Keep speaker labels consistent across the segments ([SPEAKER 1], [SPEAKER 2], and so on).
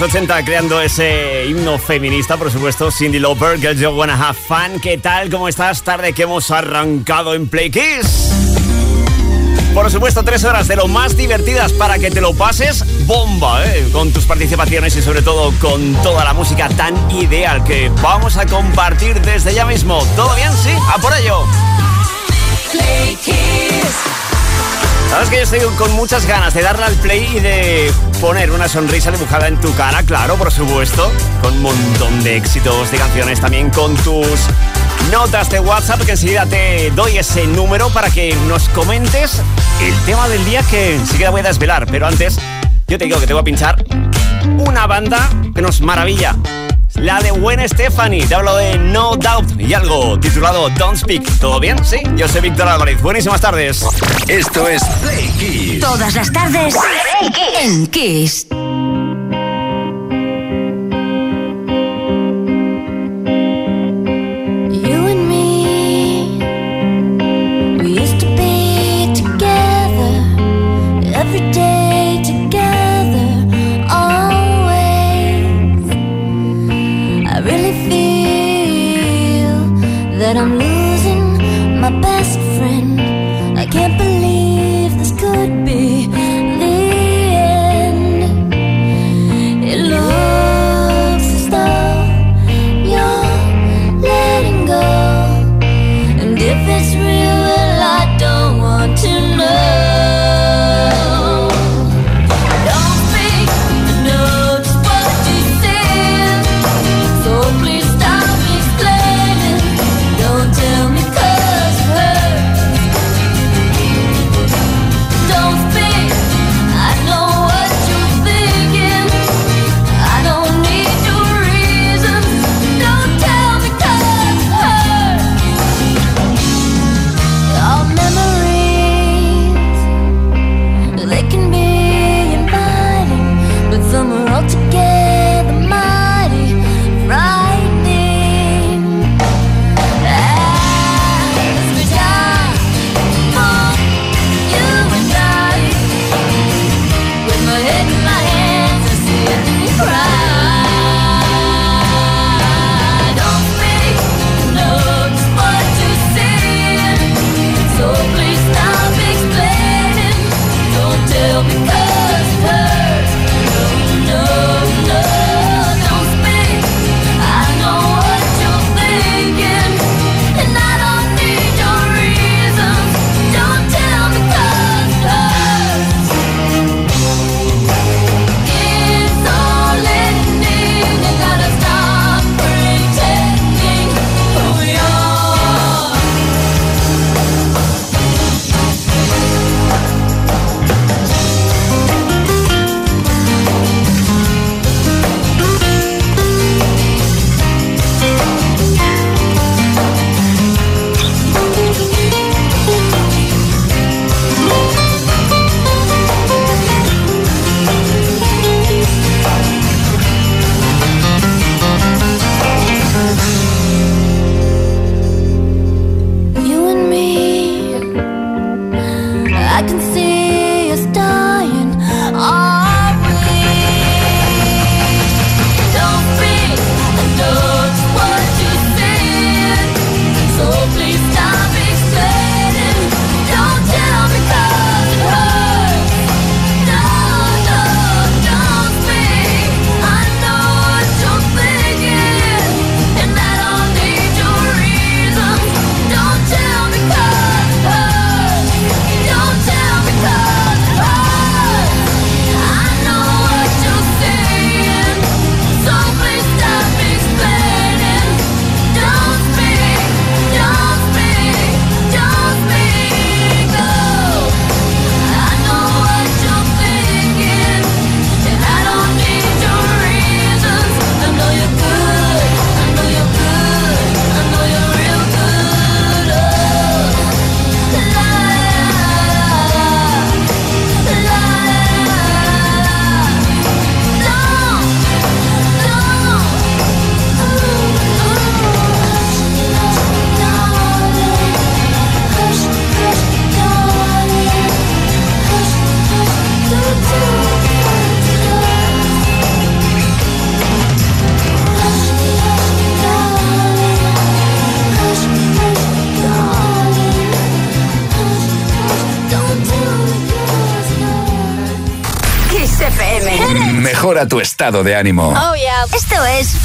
[SPEAKER 1] desde los 80 creando ese himno feminista, por supuesto, Cindy Lauper, Girl You Wanna Have Fun. ¿Qué tal? ¿Cómo estás? Tarde que hemos arrancado en Play Kiss. Por supuesto, tres horas de lo más divertidas para que te lo pases bomba, ¿eh? con tus participaciones y sobre todo con toda la música tan ideal que vamos a compartir desde ya mismo. ¿Todo bien? Sí, a por ello. Play Kiss. Sabes que yo estoy con muchas ganas de darle al play y de poner una sonrisa dibujada en tu cara, claro, por supuesto, con un montón de éxitos de canciones, también con tus notas de WhatsApp, que enseguida te doy ese número para que nos comentes el tema del día que enseguida voy a desvelar, pero antes yo te digo que te voy a pinchar una banda que nos maravilla la de Gwen Stephanie. Te hablo de No Doubt y algo titulado Don't Speak. ¿Todo bien? Sí, yo soy Víctor Álvarez. Buenísimas tardes.
[SPEAKER 2] Esto es Play Kiss.
[SPEAKER 3] Todas las tardes en Kiss.
[SPEAKER 2] Tu estado de ánimo.
[SPEAKER 4] Oh, yeah. Esto es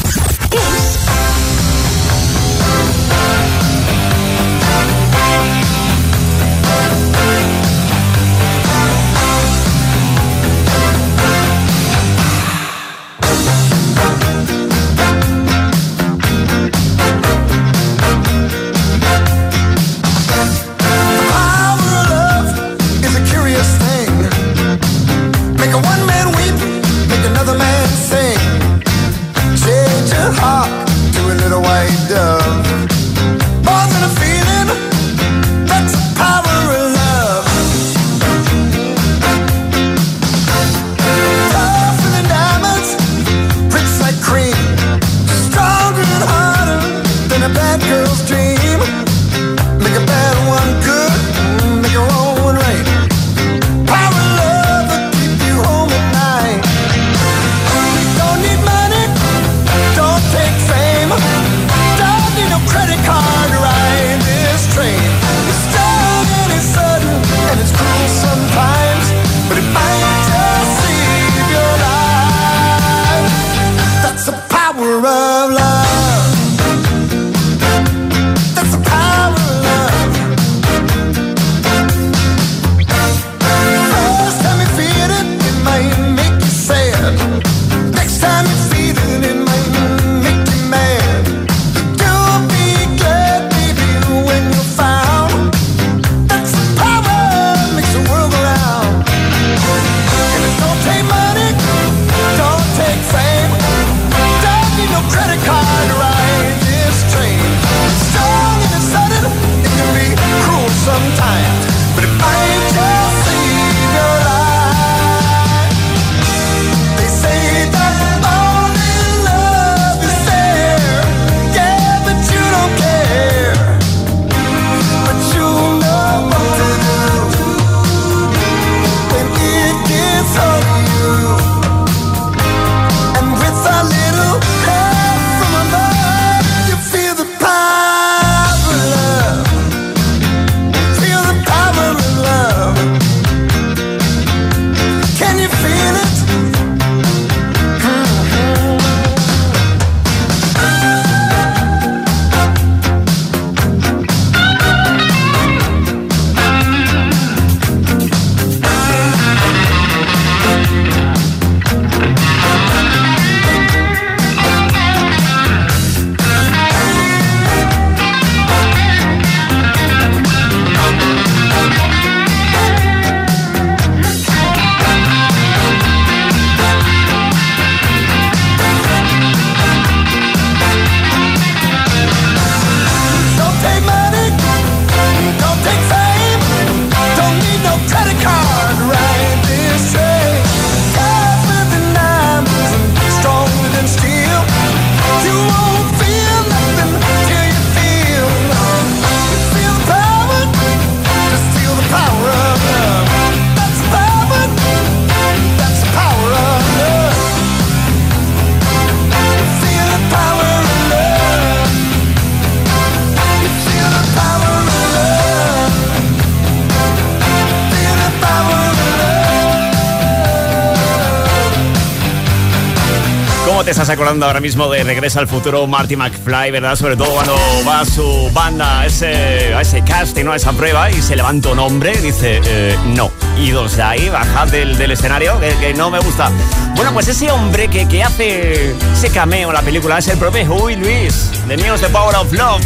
[SPEAKER 1] estás acordando ahora mismo de Regresa al Futuro Marty McFly, ¿verdad? Sobre todo cuando va a su banda a ese, a ese casting, ¿no? a esa prueba y se levanta un hombre y dice, eh, no. Y de ahí, baja del, escenario, que, no me gusta. Bueno, pues ese hombre que, que hace ese cameo en la película es el propio Huey Luis, de News The Power of Love.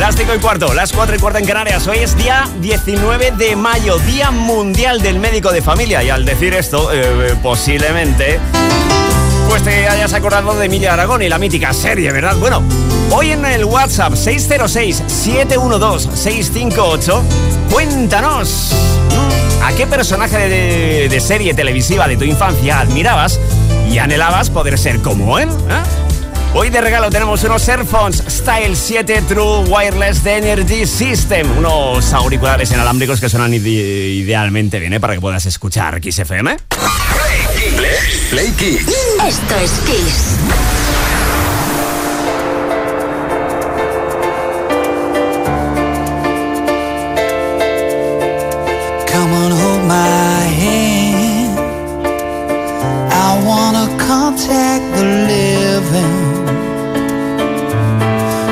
[SPEAKER 1] Las 5 y cuarto, las 4 y cuarto en Canarias. Hoy es día 19 de mayo, Día Mundial del Médico de Familia. Y al decir esto, eh, posiblemente pues te hayas acordado de Emilia Aragón y la mítica serie, ¿verdad? Bueno, hoy en el WhatsApp 606-712-658, cuéntanos a qué personaje de, serie televisiva de tu infancia admirabas y anhelabas poder ser como él. ¿eh? Hoy de regalo tenemos unos Airphones Style 7 True Wireless Energy System, unos auriculares inalámbricos que suenan idealmente bien ¿eh? para que puedas escuchar XFM.
[SPEAKER 2] Play Kids.
[SPEAKER 4] Esto es Kiss.
[SPEAKER 5] Come on, hold my hand. I wanna contact the living.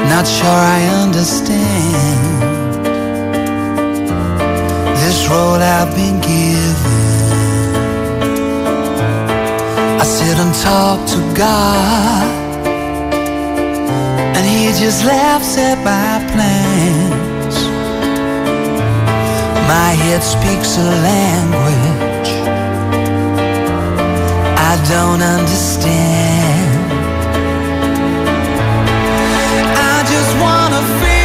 [SPEAKER 5] Not sure I understand this role I've been given. stood and talk to God, and He just laughs at my plans. My head speaks a language I don't understand. I just wanna feel.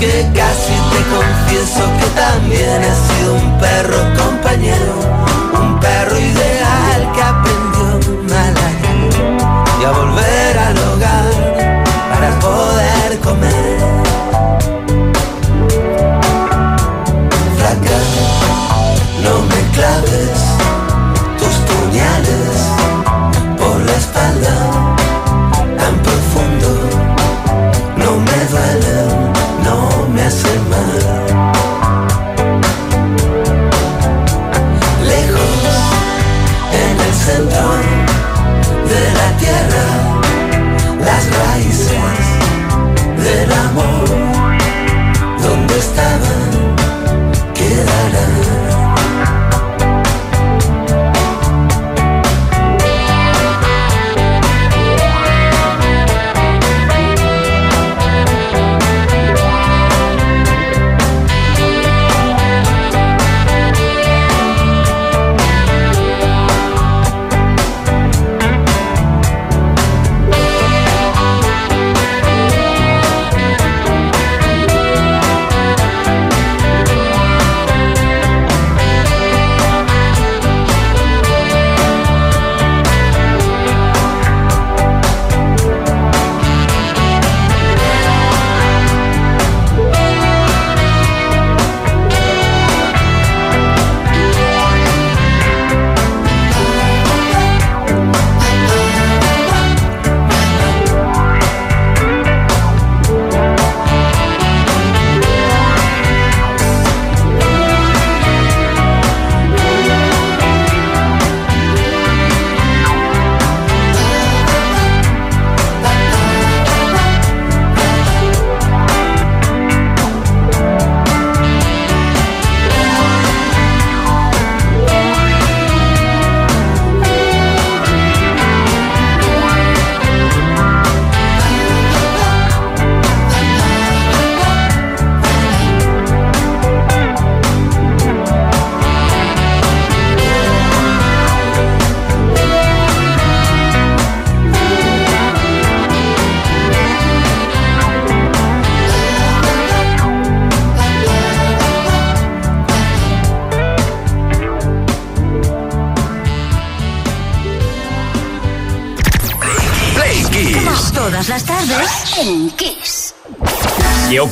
[SPEAKER 6] Aunque casi te confieso que también he sido un perro compañero, un perro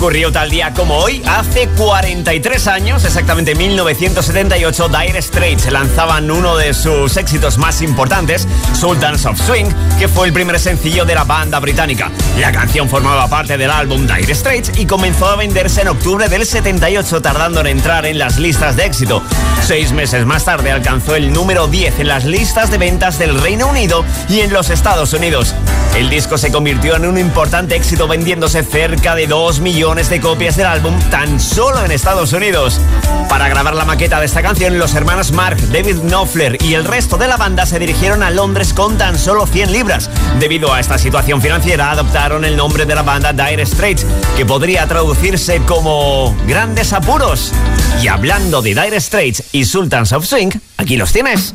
[SPEAKER 1] ocurrió tal día como hoy, hace 43 años, exactamente 1978, Dire Straits lanzaban uno de sus éxitos más importantes, Sultans of Swing, que fue el primer sencillo de la banda británica. La canción formaba parte del álbum Dire Straits y comenzó a venderse en octubre del 78, tardando en entrar en las listas de éxito. Seis meses más tarde alcanzó el número 10 en las listas de ventas del Reino Unido y en los Estados Unidos. El disco se convirtió en un importante éxito vendiéndose cerca de 2 millones de copias del álbum tan solo en Estados Unidos. Para grabar la maqueta de esta canción, los hermanos Mark, David Knopfler y el resto de la banda se dirigieron a Londres con tan solo 100 libras. Debido a esta situación financiera, adoptaron el nombre de la banda Dire Straits, que podría traducirse como Grandes Apuros. Y hablando de Dire Straits y Sultans of Swing, aquí los tienes.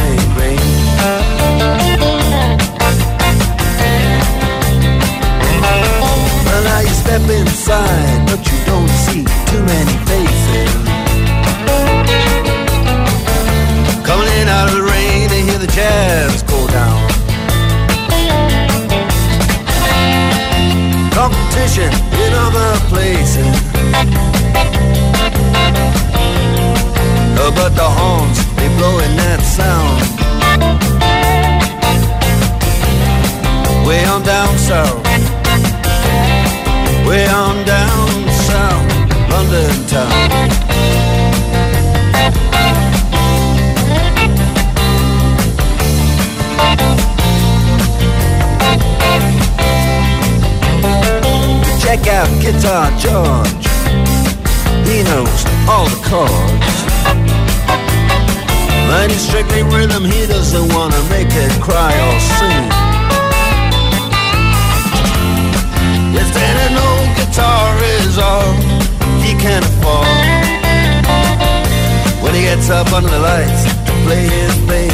[SPEAKER 6] step inside, but you don't see too many faces. Coming in out of the rain, they hear the jazz go down. Competition in other places. Uh, but the horns, they blowing that sound. Way on down south way on down south, London town. Check out Guitar George. He knows all the chords. He's strictly rhythm, he doesn't wanna make it cry or sing. If then an old guitar is all he can afford. When he gets up under the lights to play his thing.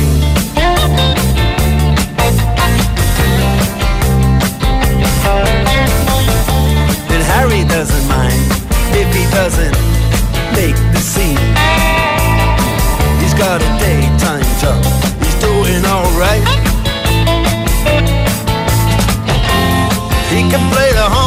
[SPEAKER 6] Harry doesn't mind if he doesn't make the scene. He's got a daytime job, he's doing alright. He can play the tonk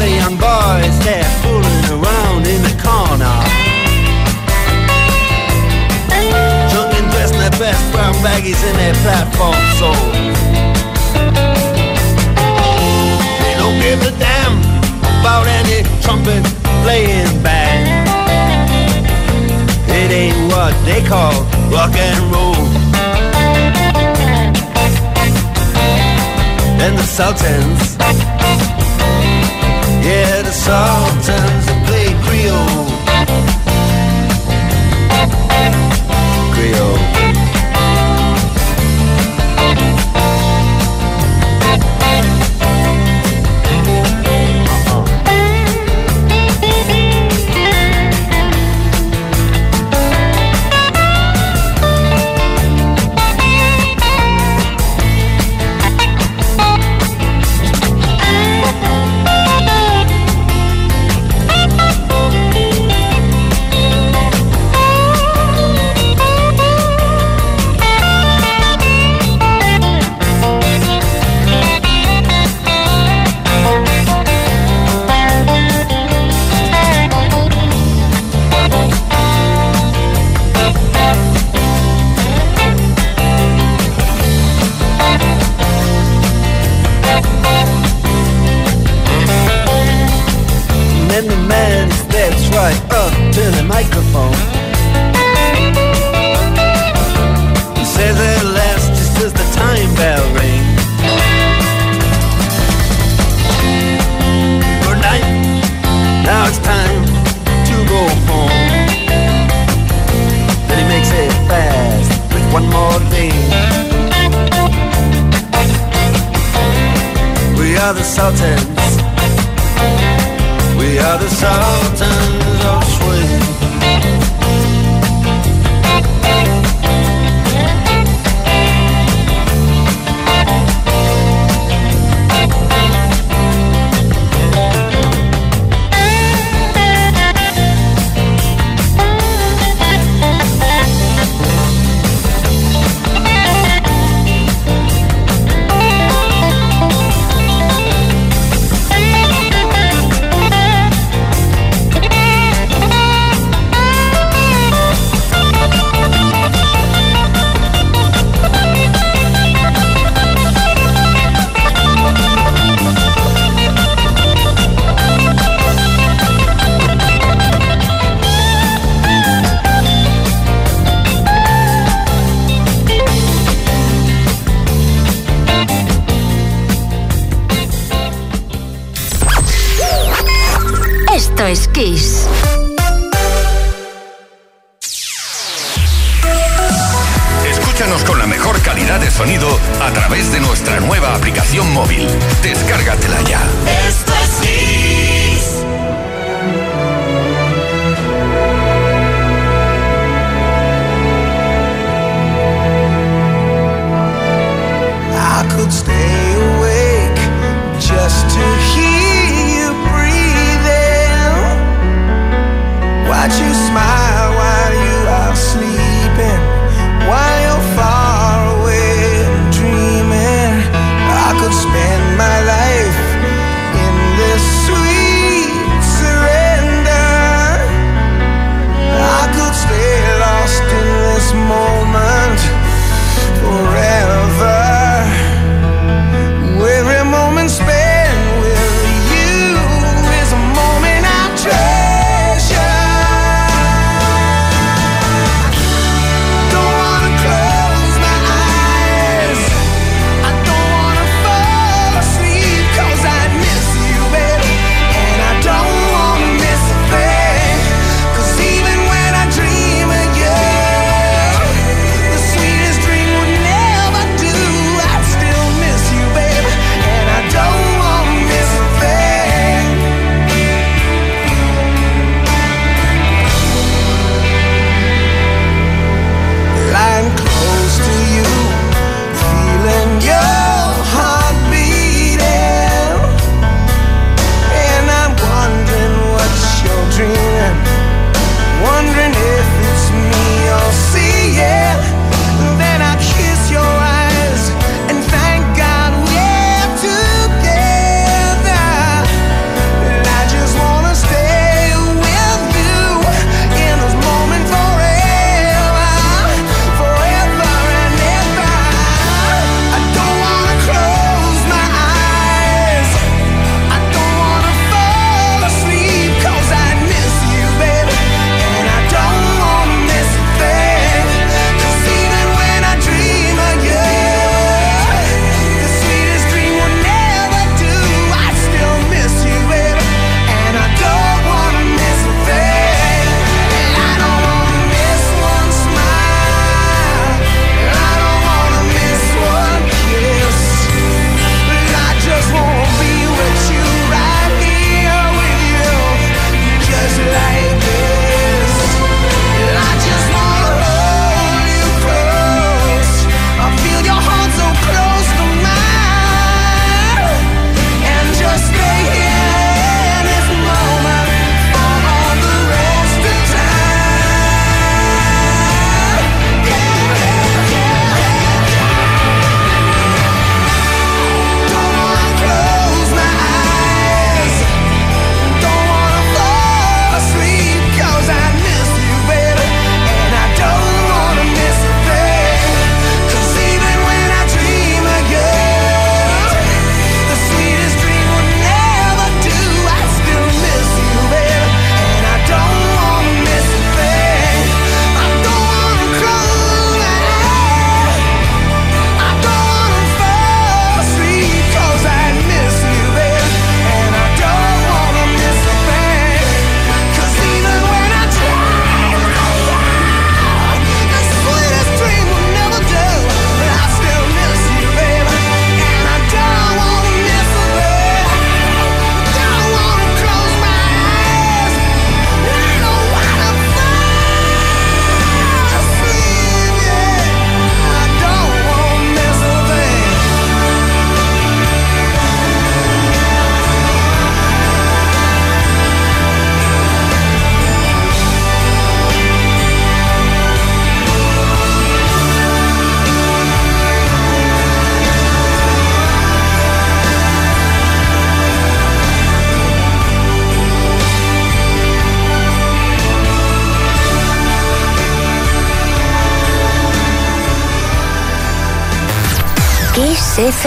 [SPEAKER 6] And a of young boys, they're fooling around in the corner. Drunk and dressed in their best brown baggies in their platform soles. They don't give a damn about any trumpet playing band. It ain't what they call rock and roll. And the Sultans, the Sultans microphone. He says at last, just as the time bell rings. Good night. Now it's time to go home. Then he makes it fast with one more thing. We are the Sultans. We are the Sultans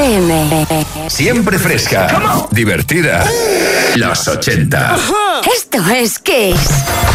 [SPEAKER 3] FM.
[SPEAKER 2] Siempre fresca, divertida. Los 80.
[SPEAKER 3] Esto es Kiss.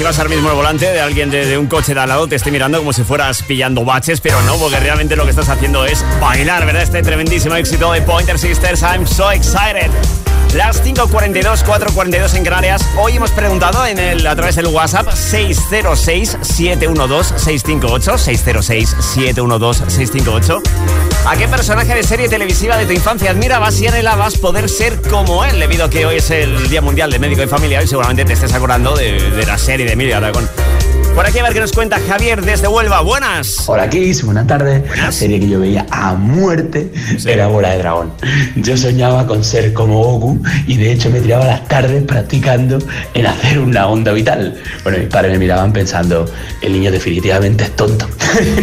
[SPEAKER 1] Si vas al mismo volante de alguien de, un coche de al lado, te esté mirando como si fueras pillando baches, pero no, porque realmente lo que estás haciendo es bailar, ¿verdad? Este tremendísimo éxito de Pointer Sisters, I'm so excited. Las 5.42, 4.42 en Canarias. Hoy hemos preguntado en el, a través del WhatsApp 606-712-658. 606-712-658. ¿A qué personaje de serie televisiva de tu infancia admirabas y anhelabas poder ser como él? Debido a que hoy es el Día Mundial de Médico y Familia y seguramente te estés acordando de, la serie de Emilia Aragón. Por aquí a ver qué nos cuenta Javier desde Huelva. Buenas.
[SPEAKER 7] Hola, Kiss. Buenas tardes. La serie que yo veía a muerte era Bola de Dragón. Yo soñaba con ser como Goku y de hecho me tiraba las tardes practicando en hacer una onda vital. Bueno, mis padres me miraban pensando, el niño definitivamente es tonto.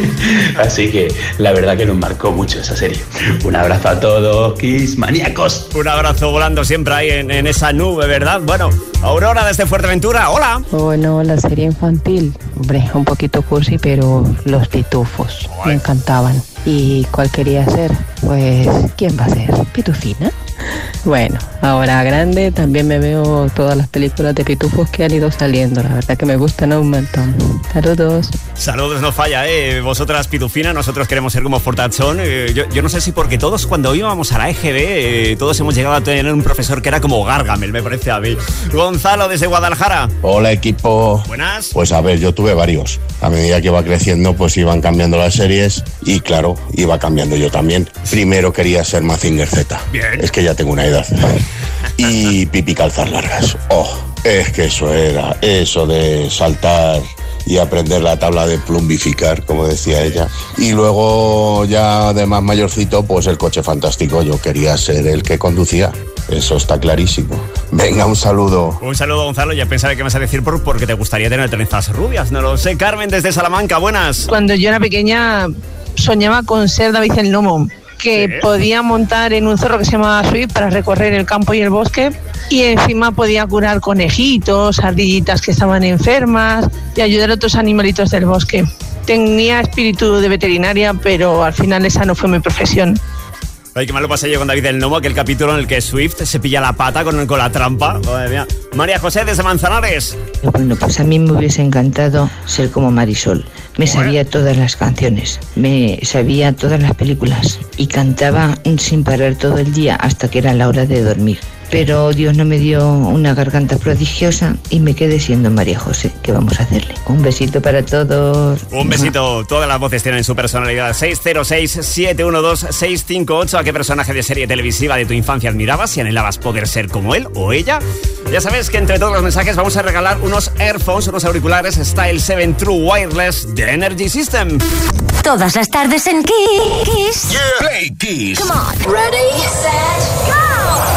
[SPEAKER 7] Así que la verdad que nos marcó mucho esa serie. Un abrazo a todos, Kiss maníacos.
[SPEAKER 1] Un abrazo volando siempre ahí en, en esa nube, ¿verdad? Bueno, Aurora desde Fuerteventura, hola.
[SPEAKER 8] Bueno, la serie infantil Hombre, un poquito cursi, pero los pitufos me encantaban. ¿Y cuál quería ser? Pues, ¿quién va a ser? ¿Pitufina? Bueno, ahora grande también me veo todas las películas de pitufos que han ido saliendo. La verdad que me gustan un montón. Saludos.
[SPEAKER 1] Saludos, no falla, ¿eh? Vosotras, Pitufina, nosotros queremos ser como Fortachón. Eh, yo, no sé si porque todos cuando íbamos a la EGB, eh, todos hemos llegado a tener un profesor que era como Gargamel, me parece a mí. Gonzalo, desde Guadalajara.
[SPEAKER 9] Hola, equipo.
[SPEAKER 1] Buenas.
[SPEAKER 9] Pues a ver, yo tuve varios. A medida que iba creciendo, pues iban cambiando las series y claro, iba cambiando yo también. Primero quería ser Mazinger Z.
[SPEAKER 1] Bien.
[SPEAKER 9] Es que ya tengo una edad. y pipi calzas largas. Oh, es que eso era, eso de saltar y aprender la tabla de plumbificar, como decía ella. Y luego ya de más mayorcito, pues el coche fantástico, yo quería ser el que conducía. Eso está clarísimo. Venga, un saludo.
[SPEAKER 1] Un saludo, Gonzalo. Ya pensaba que me vas a decir por, porque te gustaría tener trenzas rubias. No lo sé. Carmen, desde Salamanca, buenas.
[SPEAKER 10] Cuando yo era pequeña, soñaba con ser David el Nomo que podía montar en un zorro que se llamaba Swift para recorrer el campo y el bosque y encima podía curar conejitos, ardillitas que estaban enfermas y ayudar a otros animalitos del bosque. Tenía espíritu de veterinaria, pero al final esa no fue mi profesión.
[SPEAKER 1] Ay, qué malo pasé yo con David el Nomo, aquel capítulo en el que Swift se pilla la pata con, con la trampa. María José desde Manzanares.
[SPEAKER 11] Bueno, pues a mí me hubiese encantado ser como Marisol. Me sabía todas las canciones, me sabía todas las películas y cantaba sin parar todo el día hasta que era la hora de dormir pero Dios no me dio una garganta prodigiosa y me quedé siendo María José. ¿Qué vamos a hacerle? Un besito para todos.
[SPEAKER 1] Un besito. Todas las voces tienen su personalidad. 606-712-658. ¿A qué personaje de serie televisiva de tu infancia admirabas y anhelabas poder ser como él o ella? Ya sabes que entre todos los mensajes vamos a regalar unos earphones, unos auriculares Style 7 True Wireless de Energy System.
[SPEAKER 3] Todas las tardes en Kiss.
[SPEAKER 2] Play Kiss.
[SPEAKER 3] Come on. Ready, set, go.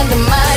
[SPEAKER 12] Under the
[SPEAKER 2] mind.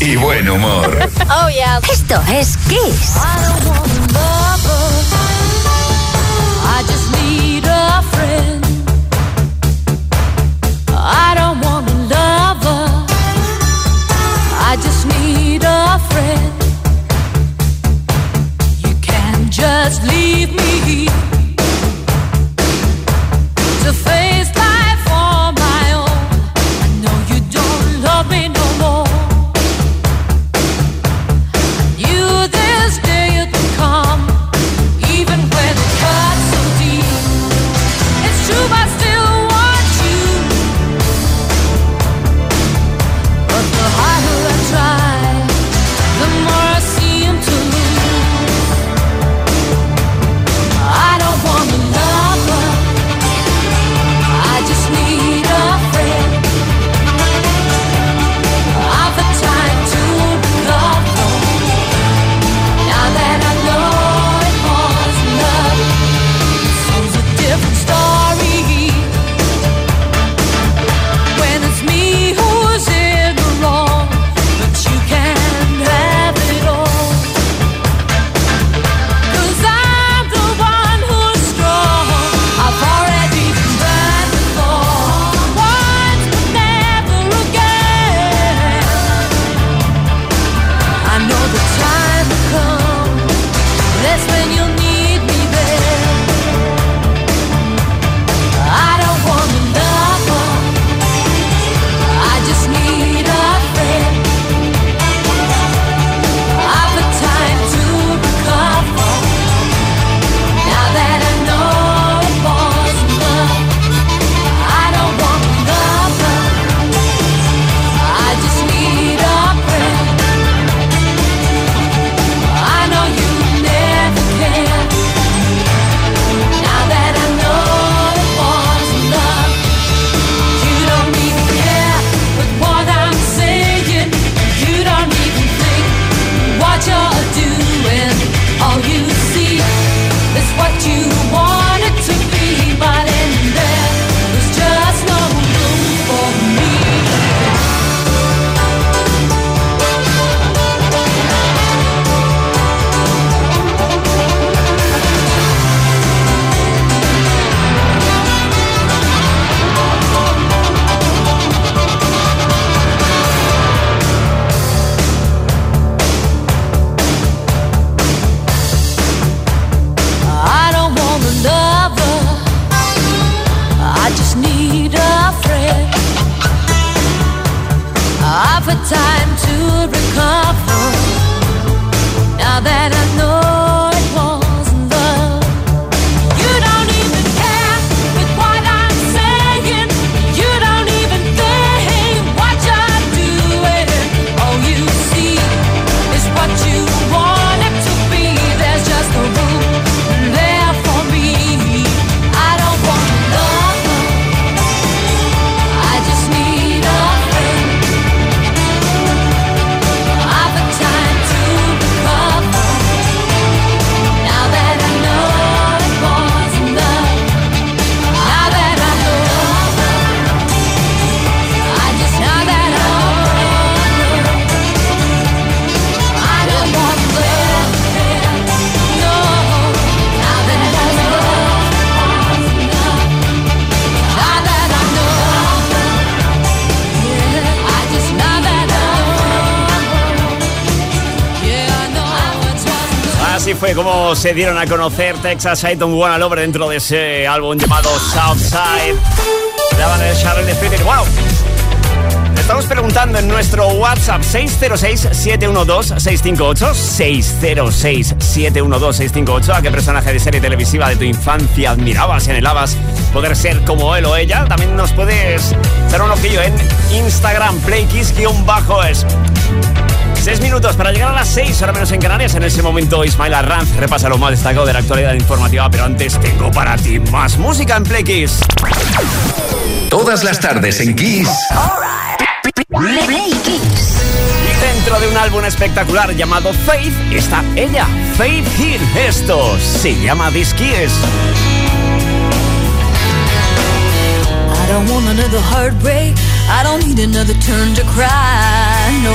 [SPEAKER 2] Y buen humor.
[SPEAKER 3] Oh, yeah. Esto es Kiss.
[SPEAKER 1] Se dieron a conocer Texas I Don't Wanna Love dentro de ese álbum llamado Southside. Daban el Sharon Spirit. ¡Wow! estamos preguntando en nuestro WhatsApp 606-712-658, 606-712-658, a qué personaje de serie televisiva de tu infancia admirabas y anhelabas poder ser como él o ella. También nos puedes hacer un ojillo en Instagram, playkiss-es. Seis minutos para llegar a las seis, ahora menos en Canarias. En ese momento, Ismael Arranz repasa lo más destacado de la actualidad informativa. Pero antes, tengo para ti más música en Play Kiss.
[SPEAKER 2] Todas las tardes en Kiss.
[SPEAKER 13] Play Kiss.
[SPEAKER 1] Y dentro de un álbum espectacular llamado Faith está ella, Faith Hill. Esto se llama This Kiss.
[SPEAKER 3] I don't want another heartbreak. I don't need another turn to cry. No,